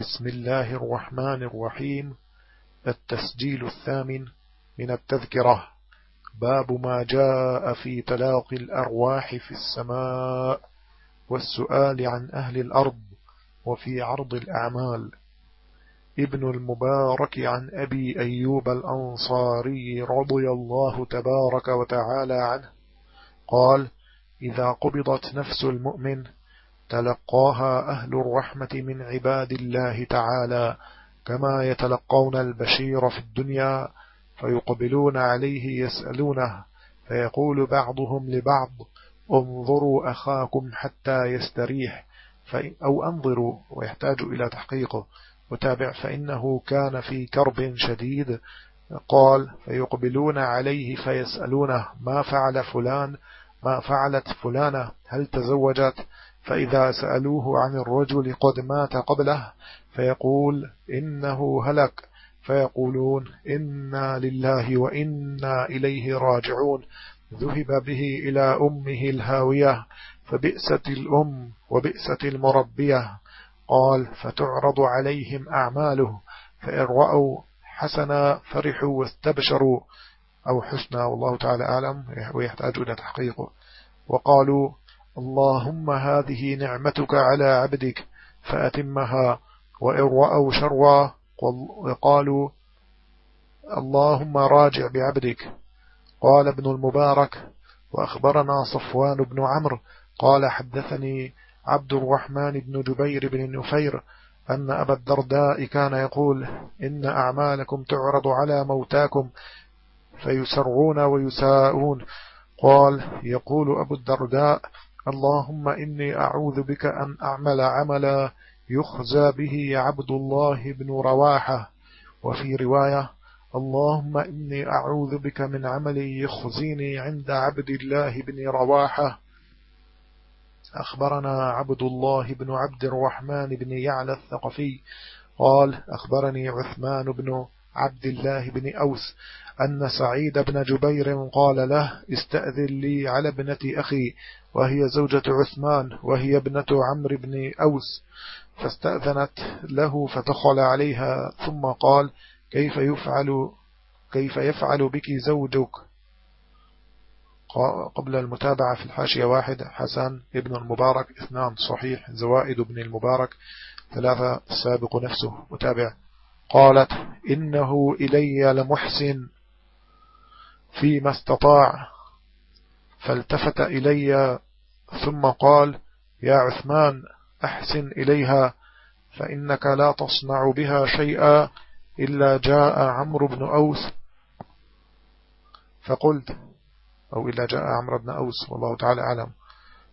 بسم الله الرحمن الرحيم. التسجيل الثامن من التذكرة. باب ما جاء في تلاقي الأرواح في السماء والسؤال عن أهل الأرض وفي عرض الأعمال. ابن المبارك عن أبي أيوب الأنصاري رضي الله تبارك وتعالى عنه قال إذا قبضت نفس المؤمن تلقاها أهل الرحمة من عباد الله تعالى كما يتلقون البشير في الدنيا فيقبلون عليه يسألونه فيقول بعضهم لبعض انظروا أخاكم حتى يستريح أو أنظروا ويحتاج إلى تحقيقه وتابع فإنه كان في كرب شديد قال فيقبلون عليه فيسألونه ما فعل فلان؟ ما فعلت فلانة؟ هل تزوجت؟ فإذا سألوه عن الرجل قد مات قبله فيقول إنه هلك. فيقولون إنا لله وإنا إليه راجعون. ذهب به إلى أمه الهاوية فبئست الأم وبئست المربية. قال فتعرض عليهم أعماله فإن رأوا حسنا فرحوا واستبشروا. أو حسنا والله تعالى أعلم ويحتاج إلى تحقيقه وقالوا اللهم هذه نعمتك على عبدك فأتمها وإن رأوا شرا قالوا اللهم راجع بعبدك. قال ابن المبارك وأخبرنا صفوان بن عمرو قال حدثني عبد الرحمن بن جبير بن نفير أن أبا الدرداء كان يقول إن أعمالكم تعرض على موتاكم فيسرون ويساءون. قال يقول أبو الدرداء اللهم إني أعوذ بك أن أعمل عملا يخزى به عبد الله بن رواحة. وفي رواية اللهم إني أعوذ بك من عمل يخزيني عند عبد الله بن رواحة. أخبرنا عبد الله بن عبد الرحمن بن يعلى الثقفي قال أخبرني عثمان بن عبد الله بن أوس أن سعيد بن جبير قال له استأذن لي على ابنة أخي وهي زوجة عثمان وهي ابنة عمرو بن أوس. فاستأذنت له فدخل عليها ثم قال كيف يفعل كيف يفعل بك زوجك؟ قبل المتابعة في الحاشية واحد حسن ابن المبارك اثنان صحيح زوائد ابن المبارك ثلاثة السابق نفسه متابع. قالت إنه إلي لمحسن فيما استطاع. فالتفت إلي ثم قال يا عثمان أحسن إليها فإنك لا تصنع بها شيئا إلا جاء عمرو بن أوس. فقلت أو إلا جاء عمرو بن أوس والله تعالى أعلم.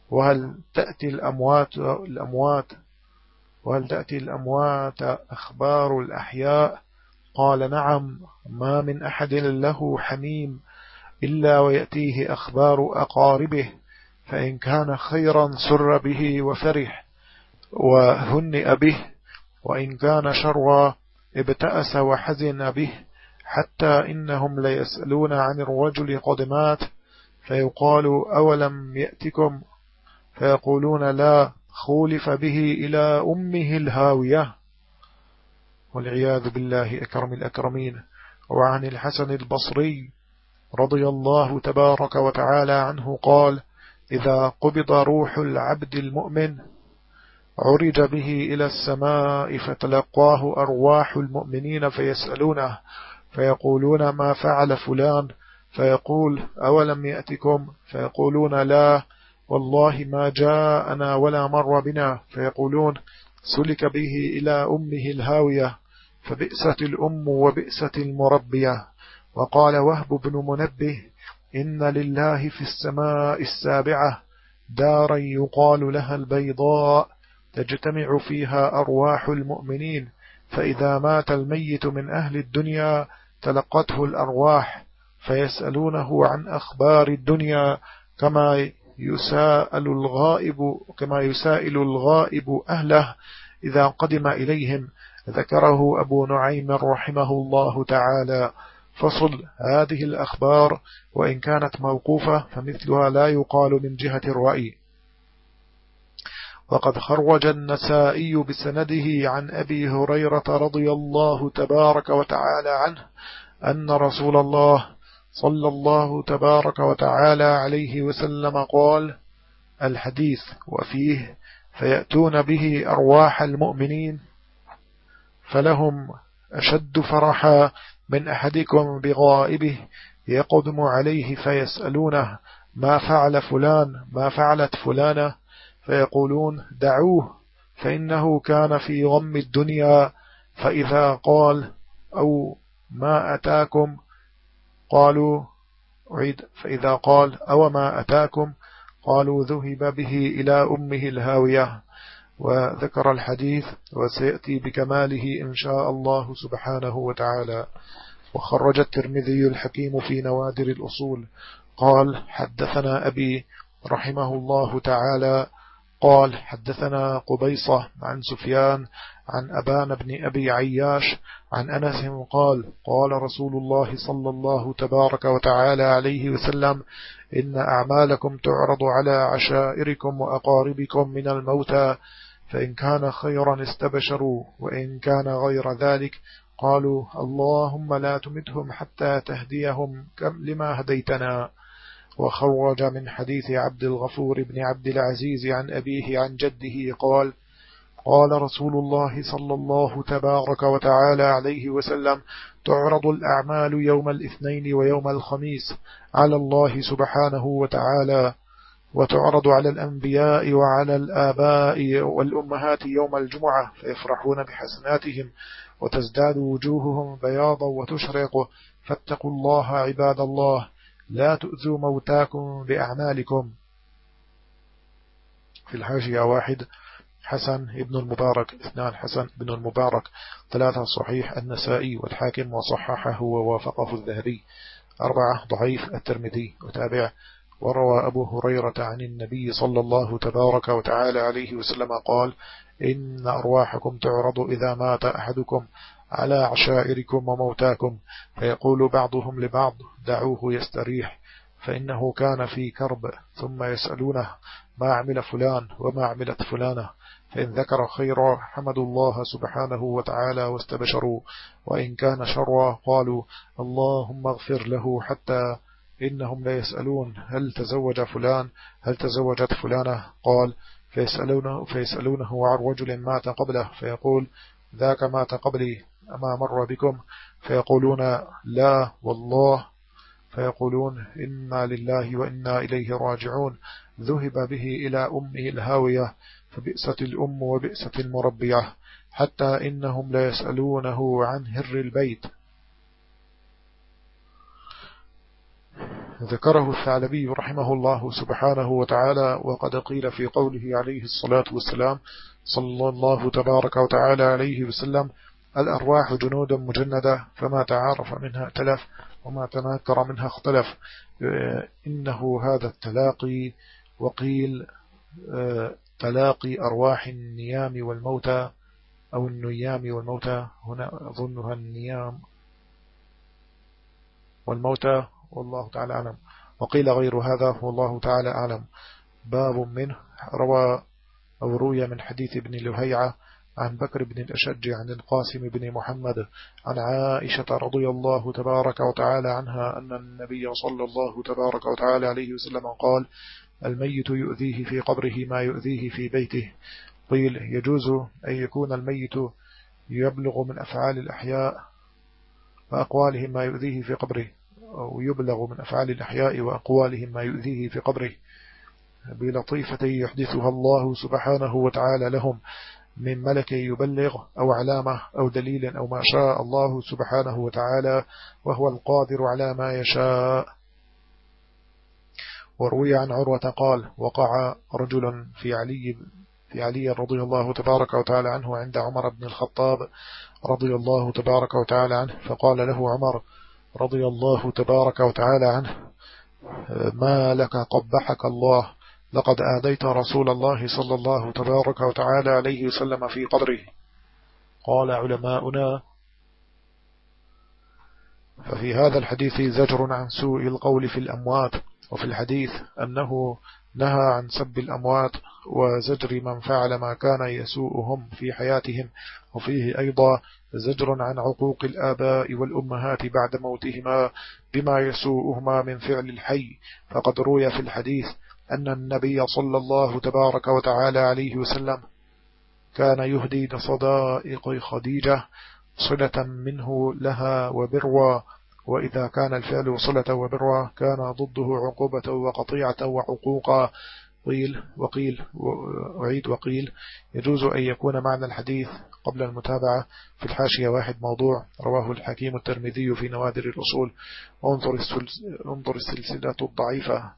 وهل تأتي الأموات الأموات وهل تأتي الأموات أخبار الأحياء؟ قال نعم ما من أحد له حميم إلا ويأتيه أخبار أقاربه فإن كان خيرا سر به وفرح وهنئ به وإن كان شرا ابتأس وحزن به حتى إنهم ليسألون عن الرجل قد مات فيقال أولم يأتكم؟ فيقولون لا خولف به إلى أمه الهاوية والعياذ بالله أكرم الأكرمين. وعن الحسن البصري رضي الله تبارك وتعالى عنه قال إذا قبض روح العبد المؤمن عرج به إلى السماء فتلقاه أرواح المؤمنين فيسألونه فيقولون ما فعل فلان؟ فيقول أولم يأتكم؟ فيقولون لا. والله ما جاءنا ولا مر بنا. فيقولون سلك به إلى أمه الهاوية فبئست الأم وبئست المربية. وقال وهب بن منبه إن لله في السماء السابعة دارا يقال لها البيضاء تجتمع فيها أرواح المؤمنين. فإذا مات الميت من أهل الدنيا تلقته الأرواح فيسألونه عن أخبار الدنيا كما يسائل الغائب كما يسائل الغائب أهله إذا قدم إليهم. ذكره أبو نعيم رحمه الله تعالى. فصل هذه الأخبار وإن كانت موقوفة فمثلها لا يقال من جهة الرأي. وقد خرج النسائي بسنده عن أبي هريرة رضي الله تبارك وتعالى عنه أن رسول الله صلى الله تبارك وتعالى عليه وسلم قال الحديث وفيه فيأتون به أرواح المؤمنين فلهم أشد فرحا من أحدكم بغائبه يقدم عليه فيسألونه ما فعل فلان ما فعلت فلانة؟ فيقولون دعوه فإنه كان في غم الدنيا فإذا قال أو ما أتاكم قالوا عيد فإذا قال أو ما أتاكم؟ قالوا ذهب به إلى أمه الهاوية. وذكر الحديث وسيأتي بكماله إن شاء الله سبحانه وتعالى. وخرج الترمذي الحكيم في نوادر الأصول. قال حدثنا أبي رحمه الله تعالى. قال حدثنا قبيصة عن سفيان عن أبان بن أبي عياش عن أنس قال قال رسول الله صلى الله تبارك وتعالى عليه وسلم إن أعمالكم تعرض على عشائركم وأقاربكم من الموتى فإن كان خيرا استبشروا وإن كان غير ذلك قالوا اللهم لا تمتهم حتى تهديهم كم لما هديتنا. وخرج من حديث عبد الغفور بن عبد العزيز عن أبيه عن جده قال قال رسول الله صلى الله تبارك وتعالى عليه وسلم تعرض الأعمال يوم الاثنين ويوم الخميس على الله سبحانه وتعالى وتعرض على الأنبياء وعلى الآباء والأمهات يوم الجمعة فيفرحون بحسناتهم وتزداد وجوههم بياضا وتشرق. فاتقوا الله عباد الله لا تؤذوا موتاكم بأعمالكم. في الحاشية واحد حسن ابن المبارك اثنان حسن ابن المبارك ثلاثة صحيح النسائي والحاكم وصححه ووافقه الذهبي. أربعة ضعيف الترمذي وتابع وروى أبو هريرة عن النبي صلى الله تبارك وتعالى عليه وسلم قال إن أرواحكم تعرض إذا مات أحدكم على عشائركم وموتاكم فيقول بعضهم لبعض دعوه يستريح فإنه كان في كرب ثم يسألونه ما عمل فلان وما عملت فلانة؟ فإن ذكر خيرا حمدوا الله سبحانه وتعالى واستبشروا وإن كان شرا قالوا اللهم اغفر له حتى إنهم لا يسألون هل تزوج فلان هل تزوجت فلانة؟ قال فيسألونه, فيسألونه عن رجل مات قبله فيقول ذاك مات قبلي أما مر بكم؟ فيقولون لا والله فيقولون إنا لله وإنا إليه راجعون ذهب به إلى أمه الهاوية فبئست الأم وبئست المربية حتى إنهم لا يسألونه عن هر البيت. ذكره الثعلبي رحمه الله سبحانه وتعالى وقد قيل في قوله عليه الصلاة والسلام صلى الله تبارك وتعالى عليه وسلم الأرواح جنود مجندة فما تعارف منها تلف وما تناكر منها اختلف. إنه هذا التلاقي وقيل تلاقي أرواح النيام والموتى أو النيام والموتى. هنا أظنها النيام والموتى. والله تعالى أعلم. وقيل غير هذا والله تعالى أعلم. باب منه روى أو روي من حديث ابن لهيعة عن بكر بن الأشج عن القاسم بن محمد عن عائشة رضي الله تبارك وتعالى عنها أن النبي صلى الله تبارك وتعالى عليه وسلم قال الميت يؤذيه في قبره ما يؤذيه في بيته. قيل يجوز أن يكون الميت يبلغ من أفعال الأحياء وأقوالهم ما يؤذيه في قبره أو يبلغ من أفعال الأحياء وأقوالهم ما يؤذيه في قبره. بلطيفة يحدثها الله سبحانه وتعالى لهم من ملك يبلغ أو علامة أو دليل أو ما شاء الله سبحانه وتعالى وهو القادر على ما يشاء. وروي عن عروة قال وقع رجل في علي في علي رضي الله تبارك وتعالى عنه عند عمر بن الخطاب رضي الله تبارك وتعالى عنه فقال له عمر رضي الله تبارك وتعالى عنه ما لك قبحك الله؟ لقد آذيت رسول الله صلى الله تبارك وتعالى عليه وسلم في قدره قال علماؤنا ففي هذا الحديث زجر عن سوء القول في الأموات وفي الحديث أنه نهى عن سب الأموات وزجر من فعل ما كان يسوءهم في حياتهم وفيه أيضا زجر عن عقوق الآباء والأمهات بعد موتهما بما يسوءهما من فعل الحي. فقد روي في الحديث أن النبي صلى الله تبارك وتعالى عليه وسلم كان يهدي لصدائق خديجة صلة منه لها وبروا وإذا كان الفعل صلة وبروا كان ضده عقوبة وقطيعة وعقوقا قيل وقيل وعيد وقيل. يجوز أن يكون معنى الحديث قبل المتابعة في الحاشية واحد موضوع. رواه الحكيم الترمذي في نوادر الأصول. انظر السلسلة الضعيفة.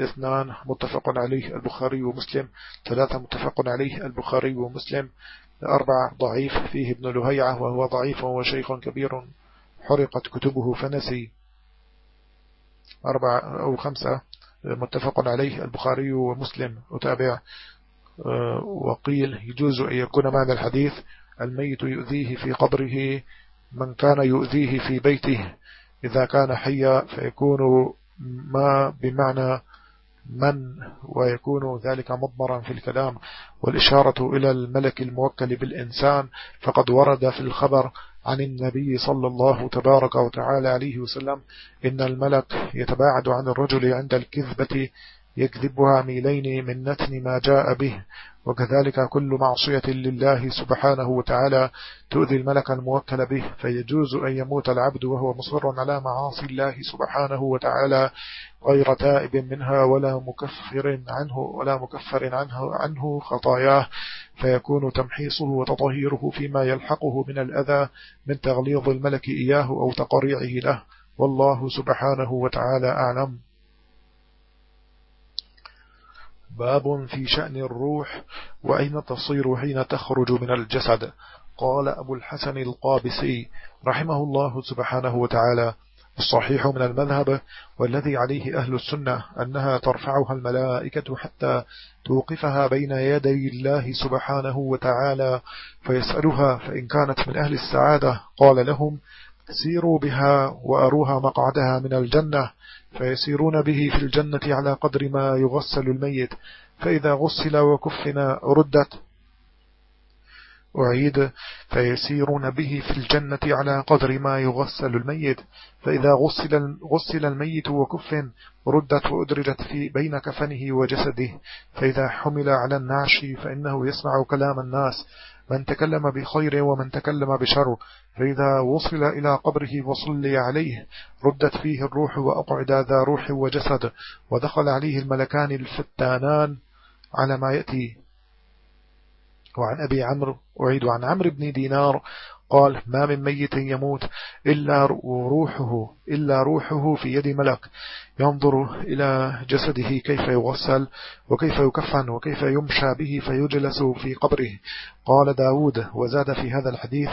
اثنان متفق عليه البخاري ومسلم. ثلاثة متفق عليه البخاري ومسلم. أربعة ضعيف فيه ابن لهيعة وهو ضعيف وشيخ كبير. حرقت كتبه فنسي. أربعة أو خمسة متفق عليه البخاري ومسلم. أتابع. آه، وقيل يجوز أن يكون معنى الحديث الميت يؤذيه في قبره من كان يؤذيه في بيته. إذا كان حيا فيكون ما بمعنى من ويكون ذلك مضمرا في الكلام. والإشارة إلى الملك الموكل بالإنسان فقد ورد في الخبر عن النبي صلى الله تبارك وتعالى عليه وسلم إن الملك يتباعد عن الرجل عند الكذبة يكذبها ميلين من نتن ما جاء به وكذلك كل معصية لله سبحانه وتعالى تؤذي الملك الموكل به فيجوز أن يموت العبد وهو مصر على معاصي الله سبحانه وتعالى غير تائب منها ولا مكفر عنه ولا مكفر عنه, عنه خطاياه فيكون تمحيصه وتطهيره فيما يلحقه من الأذى من تغليظ الملك إياه أو تقريعه له. والله سبحانه وتعالى أعلم. باب في شأن الروح وأين تصير حين تخرج من الجسد؟ قال أبو الحسن القابسي رحمه الله سبحانه وتعالى. الصحيح من المذهب والذي عليه أهل السنة أنها ترفعها الملائكة حتى توقفها بين يدي الله سبحانه وتعالى فيسألها فإن كانت من أهل السعادة قال لهم سيروا بها وأروها مقعدها من الجنة فيسيرون به في الجنة على قدر ما يغسل الميت فإذا غسل وكفن ردت أعيد فيسيرون به في الجنة على قدر ما يغسل الميت. فإذا غسل, غسل الميت وكفن ردت وأدرجت في بين كفنه وجسده. فإذا حمل على النعش فإنه يسمع كلام الناس. من تكلم بخير ومن تكلم بشر. فإذا وصل إلى قبره وصلي عليه ردت فيه الروح وأقعد ذا روح وجسد. ودخل عليه الملكان الفتانان على ما يأتي. وعن أبي عمرو أعيد عن عمرو بن دينار قال ما من ميت يموت إلا روحه إلا روحه في يد ملك. ينظر إلى جسده كيف يغسل وكيف يكفن وكيف يمشى به فيجلس في قبره. قال داود وزاد في هذا الحديث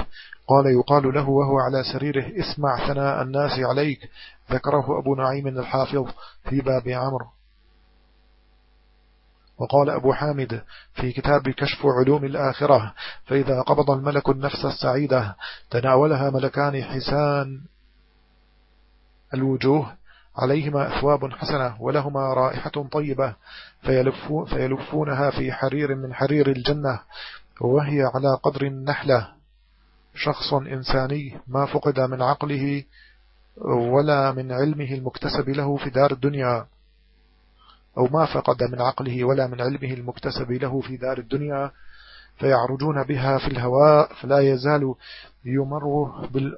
قال يقال له وهو على سريره اسمع ثناء الناس عليك. ذكره أبو نعيم الحافظ في باب عمرو. وقال أبو حامد في كتاب كشف علوم الآخرة فإذا قبض الملك النفس السعيدة تناولها ملكان حسان الوجوه عليهما أثواب حسنة ولهما رائحة طيبة فيلفونها في حرير من حرير الجنة وهي على قدر النحلة. شخص إنساني ما فقد من عقله ولا من علمه المكتسب له في دار الدنيا. أو ما فقد من عقله ولا من علمه المكتسب له في دار الدنيا فيعرجون بها في الهواء فلا يزال يمر,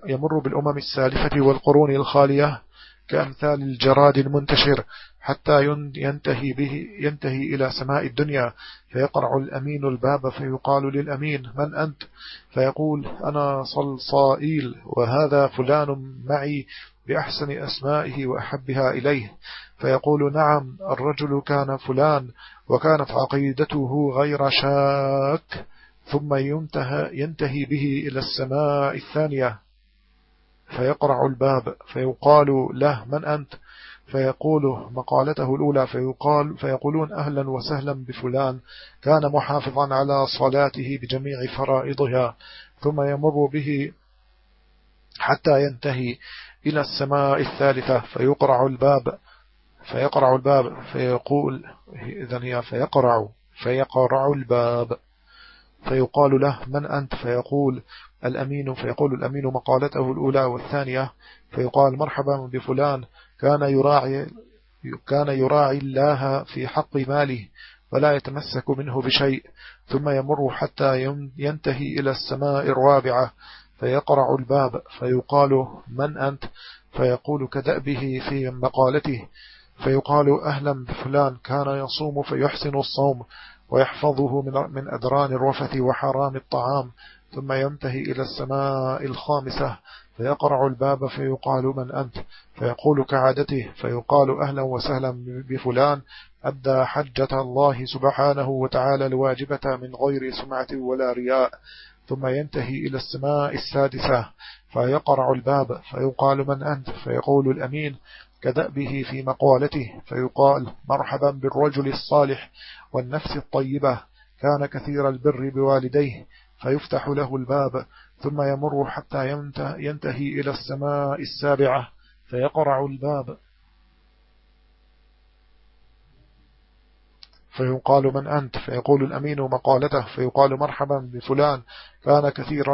يمر بالأمم السالفة والقرون الخالية كأمثال الجراد المنتشر حتى ينتهي به ينتهي إلى سماء الدنيا. فيقرع الأمين الباب فيقال للأمين من أنت؟ فيقول أنا صلصائيل وهذا فلان معي بأحسن أسمائه وأحبها إليه. فيقول نعم الرجل كان فلان وكانت عقيدته غير شاك ثم ينتهي, ينتهي به إلى السماء الثانية. فيقرع الباب فيقال له من أنت؟ فيقول مقالته الأولى فيقال فيقولون أهلا وسهلا بفلان كان محافظا على صلاته بجميع فرائضها ثم يمر به حتى ينتهي. إلى السماء الثالثة فيقرع الباب فيقرع الباب فيقول إذن هي فيقرع فيقرع الباب. فيقال له من أنت؟ فيقول الأمين فيقول الأمين مقالته الأولى والثانية. فيقال مرحبا بفلان كان يراعي كان يراعي الله في حق ماله ولا يتمسك منه بشيء ثم يمر حتى ينتهي إلى السماء الرابعة. فيقرع الباب فيقال من أنت؟ فيقول كدأبه في مقالته فيقال أهلا بفلان كان يصوم فيحسن الصوم ويحفظه من أدران الرفث وحرام الطعام ثم ينتهي إلى السماء الخامسة فيقرع الباب فيقال من أنت؟ فيقول كعادته فيقال أهلا وسهلا بفلان أدى حجة الله سبحانه وتعالى الواجبة من غير سمعة ولا رياء. ثم ينتهي إلى السماء السادسة فيقرع الباب فيقال من أنت؟ فيقول الأمين كدأبه في مقالته فيقال مرحبا بالرجل الصالح والنفس الطيبة كان كثير البر بوالديه فيفتح له الباب ثم يمر حتى ينتهي إلى السماء السابعة فيقرع الباب. فيقال من أنت فيقول الأمين مقالته فيقال مرحبا بفلان كان كثير,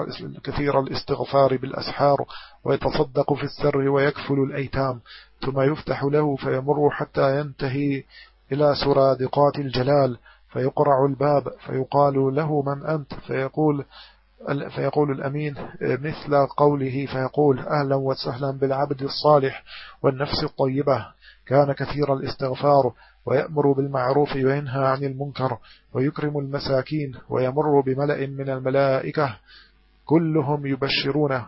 كثير الاستغفار بالأسحار ويتصدق في السر ويكفل الأيتام ثم يفتح له فيمر حتى ينتهي إلى سرادقات الجلال فيقرع الباب فيقال له من أنت فيقول فيقول الأمين مثل قوله فيقول أهلا وسهلا بالعبد الصالح والنفس الطيبة. كان كثير الاستغفار ويأمر بالمعروف وينهى عن المنكر ويكرم المساكين ويمر بملأ من الملائكة. كلهم يبشرونه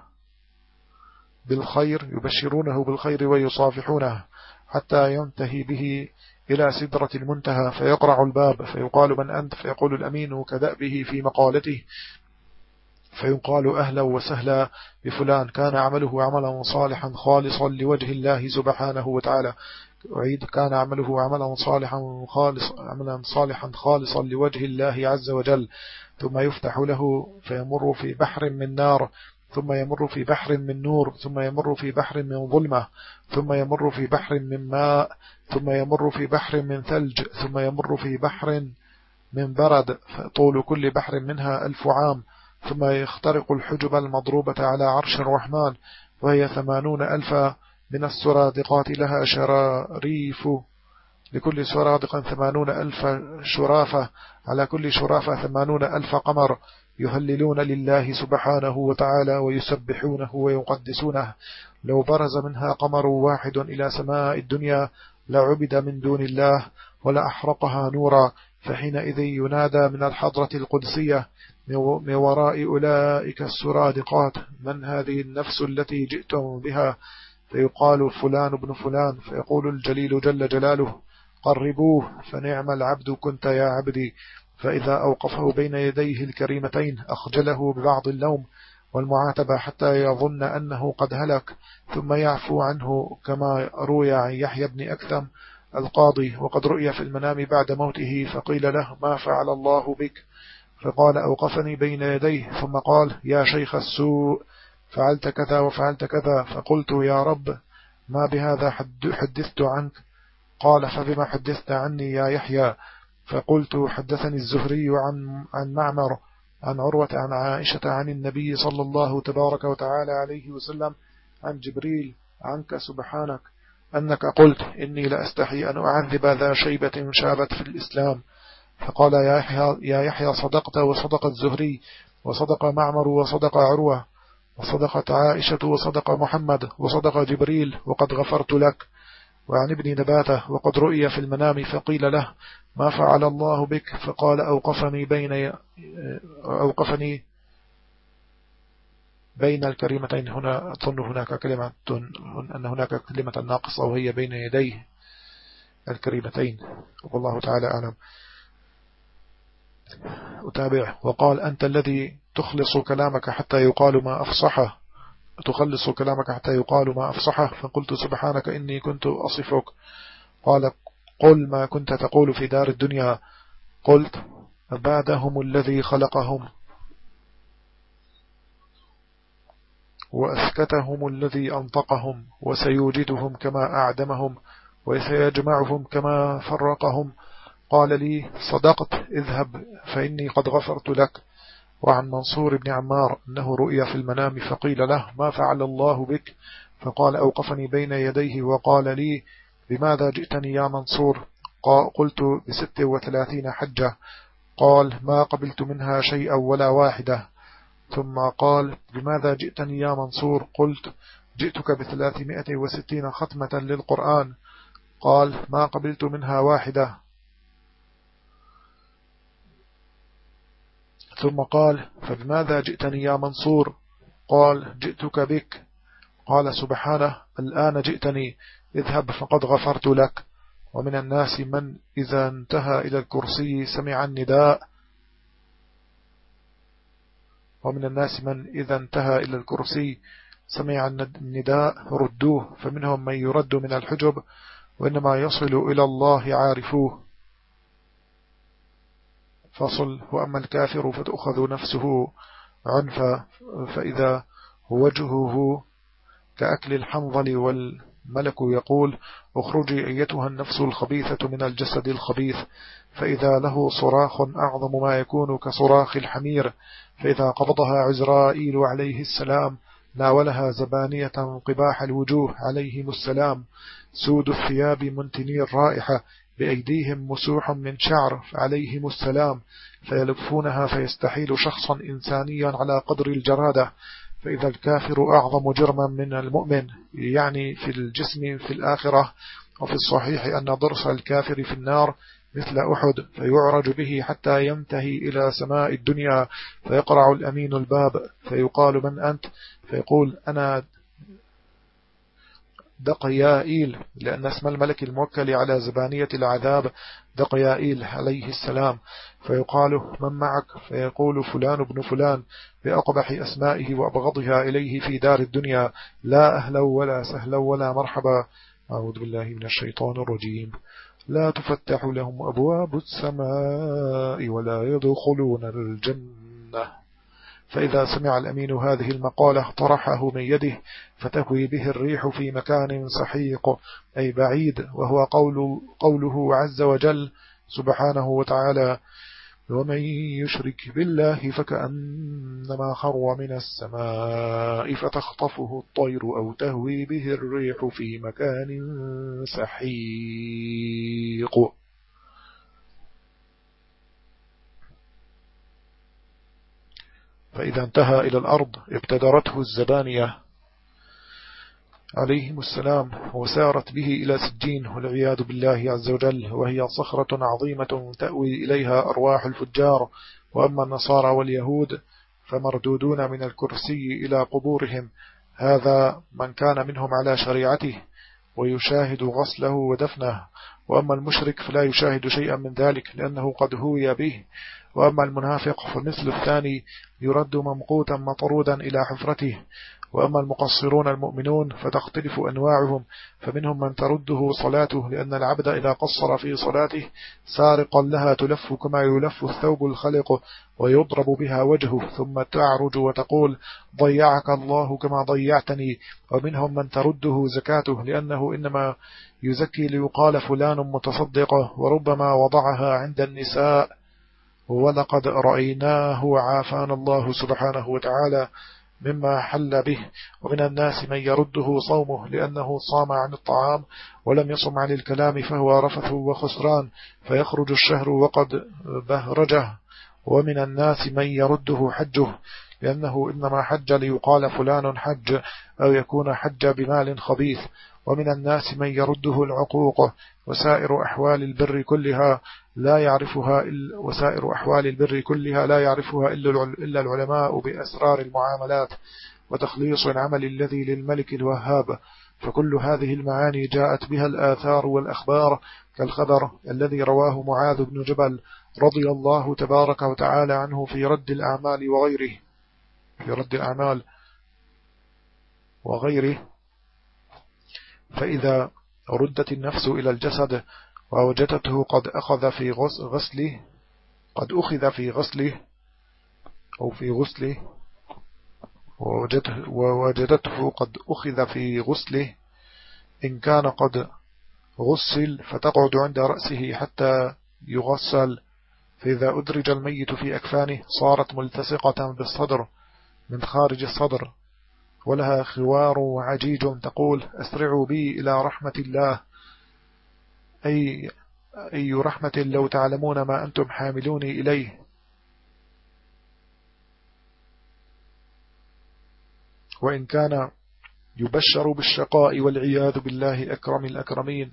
بالخير يبشرونه بالخير ويصافحونه حتى ينتهي به إلى سدرة المنتهى. فيقرع الباب فيقال من أنت؟ فيقول الأمين كدأبه في مقالته. فيقال أهلا وسهلا بفلان. كان عمله عملا صالحا خالصا لوجه الله سبحانه وتعالى. أعيد كان عمله عملا صالحا خالص عملا صالحا خالصا لوجه الله عز وجل. ثم يفتح له فيمر في بحر من نار. ثم يمر في بحر من نور. ثم يمر في بحر من ظلمة. ثم يمر في بحر من ماء. ثم يمر في بحر من ثلج. ثم يمر في بحر من برد. طول كل بحر منها ألف عام. ثم يخترق الحجب المضروبة على عرش الرحمن. وهي ثمانون ألف من السرادقات لها شراريف لكل سرادق ثمانون ألف شرافة على كل شرافة ثمانون ألف قمر يهللون لله سبحانه وتعالى ويسبحونه ويقدسونه. لو برز منها قمر واحد إلى سماء الدنيا لعبد من دون الله ولأحرقها نورا. فحينئذ ينادى من الحضرة القدسية من وراء أولئك السرادقات من هذه النفس التي جئتم بها؟ فيقال فلان ابن فلان فيقول الجليل جل جلاله قربوه فنعم العبد كنت يا عبدي. فإذا أوقفه بين يديه الكريمتين أخجله ببعض اللوم والمعاتبة حتى يظن أنه قد هلك ثم يعفو عنه كما روي عن يحيى بن أكثم القاضي. وقد رؤي في المنام بعد موته فقيل له ما فعل الله بك؟ فقال أوقفني بين يديه. ثم قال يا شيخ السوء فعلت كذا وفعلت كذا فقلت يا رب ما بهذا حدثت عنك؟ قال فبما حدثت عني يا يحيى؟ فقلت حدثني الزهري عن, عن معمر عن عروة عن عائشة عن النبي صلى الله تبارك وتعالى عليه وسلم عن جبريل عنك سبحانك أنك قلت إني لأستحي أن أعذب ذا شيبة شابت في الإسلام. فقال يا يحيى, يا يحيى صدقت وصدق الزهري وصدق معمر وصدق عروة. وصدقت عائشة وصدق محمد وصدق جبريل وقد غفرت لك. وعن ابن نباته وقد رؤي في المنام فقيل له ما فعل الله بك؟ فقال أوقفني بين أوقفني بين الكلمتين هنا أظن هناك كلمة أن هناك كلمة ناقصة وهي بين يديه الكريمتين. والله تعالى أعلم. أتابع وقال أنت الذي تخلص كلامك حتى يقال ما أفصحه. تخلص كلامك حتى يقال ما أفصحه. فقلت سبحانك إني كنت أصفك. قال قل ما كنت تقول في دار الدنيا. قلت بعدهم الذي خلقهم. وأسكتهم الذي أنطقهم. وسيوجدهم كما أعدمهم. وسيجمعهم كما فرقهم. قال لي صدقت اذهب فإني قد غفرت لك. وعن منصور بن عمار أنه رؤيا في المنام فقيل له ما فعل الله بك؟ فقال أوقفني بين يديه وقال لي بماذا جئتني يا منصور؟ قلت بست وثلاثين حجة. قال ما قبلت منها شيئا ولا واحدة. ثم قال بماذا جئتني يا منصور؟ قلت جئتك بثلاثمائة وستين ختمة للقرآن. قال ما قبلت منها واحدة. ثم قال فبماذا جئتني يا منصور؟ قال جئتك بك. قال سبحانه الآن جئتني اذهب فقد غفرت لك. ومن الناس من إذا انتهى إلى الكرسي سمع النداء. ومن الناس من إذا انتهى إلى الكرسي سمع النداء ردوه فمنهم من يرد من الحجب وإنما يصل إلى الله عارفوه. فصل وأما الكافر فتأخذ نفسه عنفا فإذا وجهه كأكل الحنظل والملك يقول اخرجي أيتها النفس الخبيثة من الجسد الخبيث فإذا له صراخ أعظم ما يكون كصراخ الحمير فإذا قبضها عزرائيل عليه السلام ناولها زبانية قباح الوجوه عليهم السلام. سود الثياب منتني الرائحة بأيديهم مسوح من شعر عليهم السلام فيلفونها فيستحيل شخصا إنسانيا على قدر الجرادة. فإذا الكافر أعظم جرما من المؤمن يعني في الجسم في الآخرة. وفي الصحيح أن ضرس الكافر في النار مثل أحد فيعرج به حتى ينتهي إلى سماء الدنيا. فيقرع الأمين الباب فيقال من أنت؟ فيقول أنا دقيائيل لأن اسم الملك الموكل على زبانية العذاب دقيائيل عليه السلام. فيقال من معك؟ فيقول فلان ابن فلان بأقبح أسمائه وأبغضها إليه في دار الدنيا لا أهلا ولا سهلا ولا مرحبا. أعوذ بالله من الشيطان الرجيم. لا تفتح لهم أبواب السماء ولا يدخلون الجنة. فإذا سمع الأمين هذه المقالة طرحه من يده فتهوي به الريح في مكان سحيق أي بعيد وهو قول قوله عز وجل سبحانه وتعالى ومن يشرك بالله فكأنما خر من السماء فتخطفه الطير أو تهوي به الريح في مكان سحيق فإذا انتهى إلى الأرض ابتدرته الزبانية. عليهم السلام وسارت به إلى سجين والعياذ بالله عز وجل وهي صخرة عظيمة تأوي إليها أرواح الفجار. وأما النصارى واليهود فمردودون من الكرسي إلى قبورهم. هذا من كان منهم على شريعته ويشاهد غسله ودفنه. وأما المشرك فلا يشاهد شيئا من ذلك لأنه قد هوي به. وأما المنافق فمثل الثاني يرد ممقوتا مطرودا إلى حفرته. وأما المقصرون المؤمنون فتختلف أنواعهم فمنهم من ترده صلاته لأن العبد إذا قصر في صلاته سارقا لها تلف كما يلف الثوب الخلق ويضرب بها وجهه ثم تعرج وتقول ضيعك الله كما ضيعتني. ومنهم من ترده زكاته لأنه إنما يزكي ليقال فلان متصدقه وربما وضعها عند النساء. ولقد رأيناه وعافانا الله سبحانه وتعالى مما حل به. ومن الناس من يرده صومه لأنه صام عن الطعام ولم يصم عن الكلام فهو رفث وخسران فيخرج الشهر وقد بهرجه. ومن الناس من يرده حجه لأنه إنما حج ليقال فلان حج أو يكون حج بمال خبيث. ومن الناس من يرده العقوق وسائر أحوال البر كلها لا يعرفها وسائر أحوال البر كلها لا يعرفها إلا العلماء بأسرار المعاملات وتخليص العمل الذي للملك الوهاب. فكل هذه المعاني جاءت بها الآثار والأخبار كالخبر الذي رواه معاذ بن جبل رضي الله تبارك وتعالى عنه في رد الأعمال وغيره. في رد الأعمال وغيره. فإذا ردت النفس إلى الجسد ووجدته قد أخذ في غسله قد أخذ في غسله أو في غسله ووجدته قد أخذ في غسله. إن كان قد غسل فتقعد عند رأسه حتى يغسل. فإذا أدرج الميت في أكفانه صارت ملتصقة بالصدر من خارج الصدر. ولها خوار وعجيج تقول أسرعوا بي إلى رحمة الله. أي, أي رحمة لو تعلمون ما أنتم حاملوني إليه. وإن كان يبشر بالشقاء والعياذ بالله أكرم الأكرمين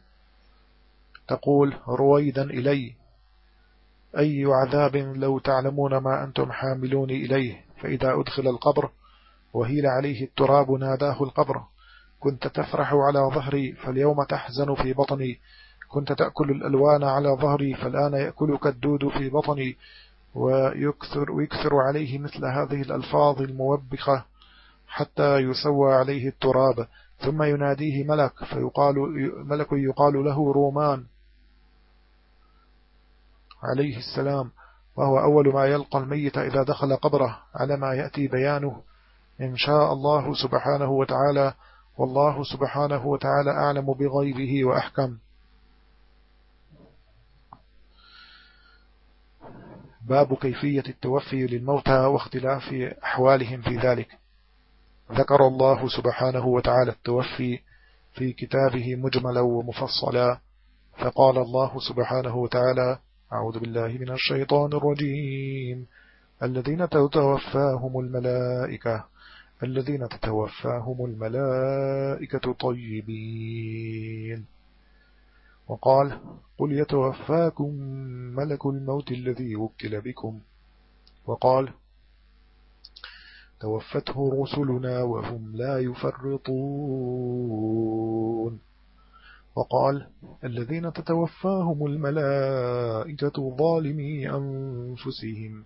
تقول رويدا إلي. أي عذاب لو تعلمون ما أنتم حاملون إليه. فإذا أدخل القبر وهيل عليه التراب ناداه القبر. كنت تفرح على ظهري فاليوم تحزن في بطني. كنت تأكل الألوان على ظهري فالآن يأكلك الدود في بطني. ويكثر, ويكثر عليه مثل هذه الألفاظ الموبخة حتى يسوى عليه التراب. ثم يناديه ملك فيقال ملك يقال له رومان. عليه السلام. وهو أول ما يلقى الميت إذا دخل قبره على ما يأتي بيانه. إن شاء الله سبحانه وتعالى والله سبحانه وتعالى أعلم بغيبه وأحكم. باب كيفية التوفي للموتى واختلاف أحوالهم في ذلك. ذكر الله سبحانه وتعالى التوفي في كتابه مجملا ومفصلا. فقال الله سبحانه وتعالى أعوذ بالله من الشيطان الرجيم. الذين تتوفاهم الملائكة. الذين تتوفاهم الملائكة طيبين. وقال قل يتوفاكم ملك الموت الذي وكل بكم. وقال توفته رسلنا وهم لا يفرطون. وقال الذين تتوفاهم الملائكة ظالمي أنفسهم.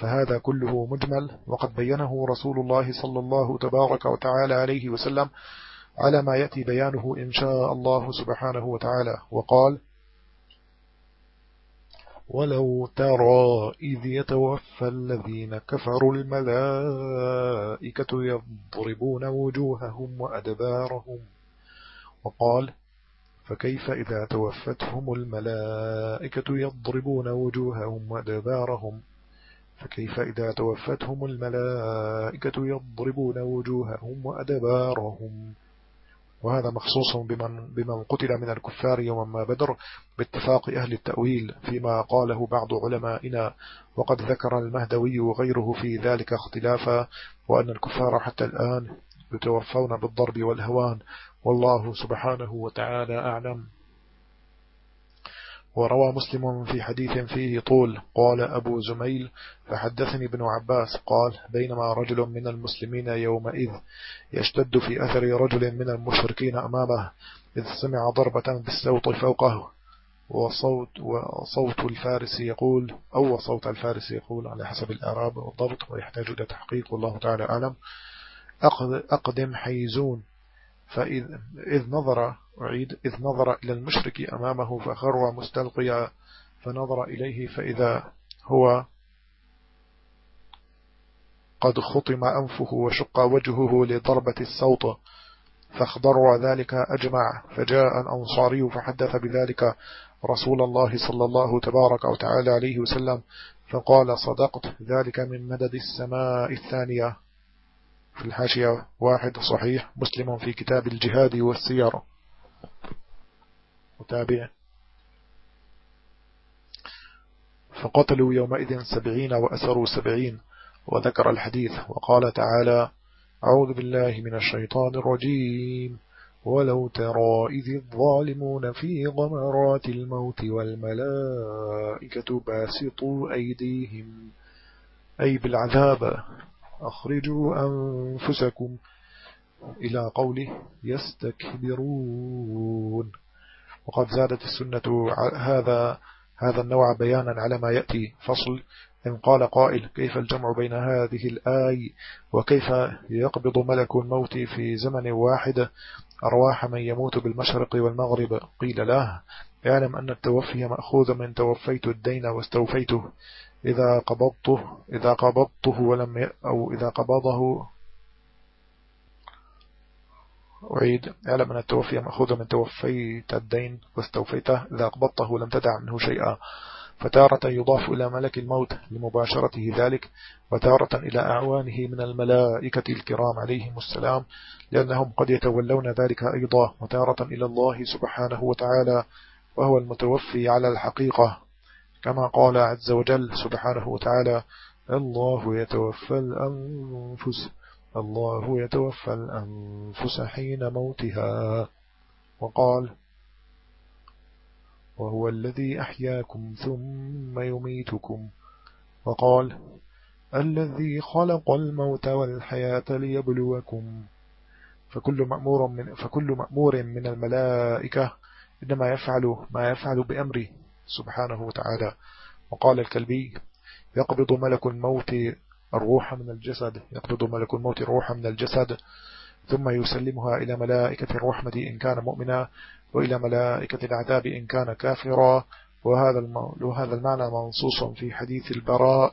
فهذا كله مجمل. وقد بينه رسول الله صلى الله تبارك وتعالى عليه وسلم على ما يأتي بيانه إن شاء الله سبحانه وتعالى. وقال ولو ترى إذ يتوفى الذين كفروا الملائكة يضربون وجوههم وأدبارهم. وقال فكيف إذا توفتهم الملائكة يضربون وجوههم وأدبارهم؟ فكيف إذا توفتهم الملائكة يضربون وجوههم وأدبارهم؟ وهذا مخصوص بمن, بمن قتل من الكفار يوم ما بدر باتفاق أهل التأويل فيما قاله بعض علمائنا وقد ذكر المهدوي وغيره في ذلك اختلافا وأن الكفار حتى الآن يتوفون بالضرب والهوان والله سبحانه وتعالى أعلم. وروى مسلم في حديث فيه طول قال أبو زميل فحدثني ابن عباس قال بينما رجل من المسلمين يومئذ يشتد في أثر رجل من المشركين أمامه إذ سمع ضربة بالسوط فوقه وصوت, وصوت الفارس يقول أو صوت الفارس يقول على حسب الأعراب والضبط ويحتاج إلى تحقيق والله تعالى أعلم. أقدم حيزون. فإذ إذ نظر أعيد إذ نظر إلى المشرك أمامه فخر مستلقيا فنظر إليه فإذا هو قد خطم أنفه وشق وجهه لضربة الصوت فاخضر ذلك أجمع. فجاء الأنصاري فحدث بذلك رسول الله صلى الله تبارك وتعالى عليه وسلم فقال صدقت ذلك من مدد السماء الثانية. في الحاشية واحد صحيح مسلم في كتاب الجهاد والسيارة. متابع. فقتلوا يومئذ سبعين وأسروا سبعين وذكر الحديث. وقال تعالى أعوذ بالله من الشيطان الرجيم. ولو ترى إذ الظالمون في غمرات الموت والملائكة باسطوا أيديهم أي بالعذاب. أخرجوا أنفسكم إلى قوله يستكبرون. وقد زادت السنة هذا هذا النوع بيانا على ما يأتي فصل. إن قال قائل كيف الجمع بين هذه الآي وكيف يقبض ملك الموت في زمن واحد؟ أرواح من يموت بالمشرق والمغرب. قيل له اعلم أن التوفي مأخوذ من توفيت الدين واستوفيته. إذا قبضته إذا قبضته ولم ي... أو إذا قبضه. أعيد. اعلم أن التوفي مأخوذ من توفيت الدين واستوفيته. إذا أقبضته لم تدع منه شيئا فتارة يضاف إلى ملك الموت لمباشرته ذلك وتارة إلى أعوانه من الملائكة الكرام عليهم السلام لأنهم قد يتولون ذلك أيضا وتارة إلى الله سبحانه وتعالى وهو المتوفي على الحقيقة. كما قال عز وجل سبحانه وتعالى الله يتوفى الأنفس الله يتوفى الأنفس حين موتها. وقال وهو الذي أحياكم ثم يميتكم. وقال الذي خلق الموت والحياة ليبلوكم. فكل مأمور من, فكل مأمور من الملائكة إنما يفعل ما يفعل بأمره. سبحانه وتعالى. وقال الكلبي يقبض ملك الموت الروح من الجسد يقبض ملك الموت الروح من الجسد ثم يسلمها إلى ملائكة الرحمة إن كان مؤمنا وإلى ملائكة العذاب إن كان كافرا. وهذا وهذا المعنى منصوص في حديث البراء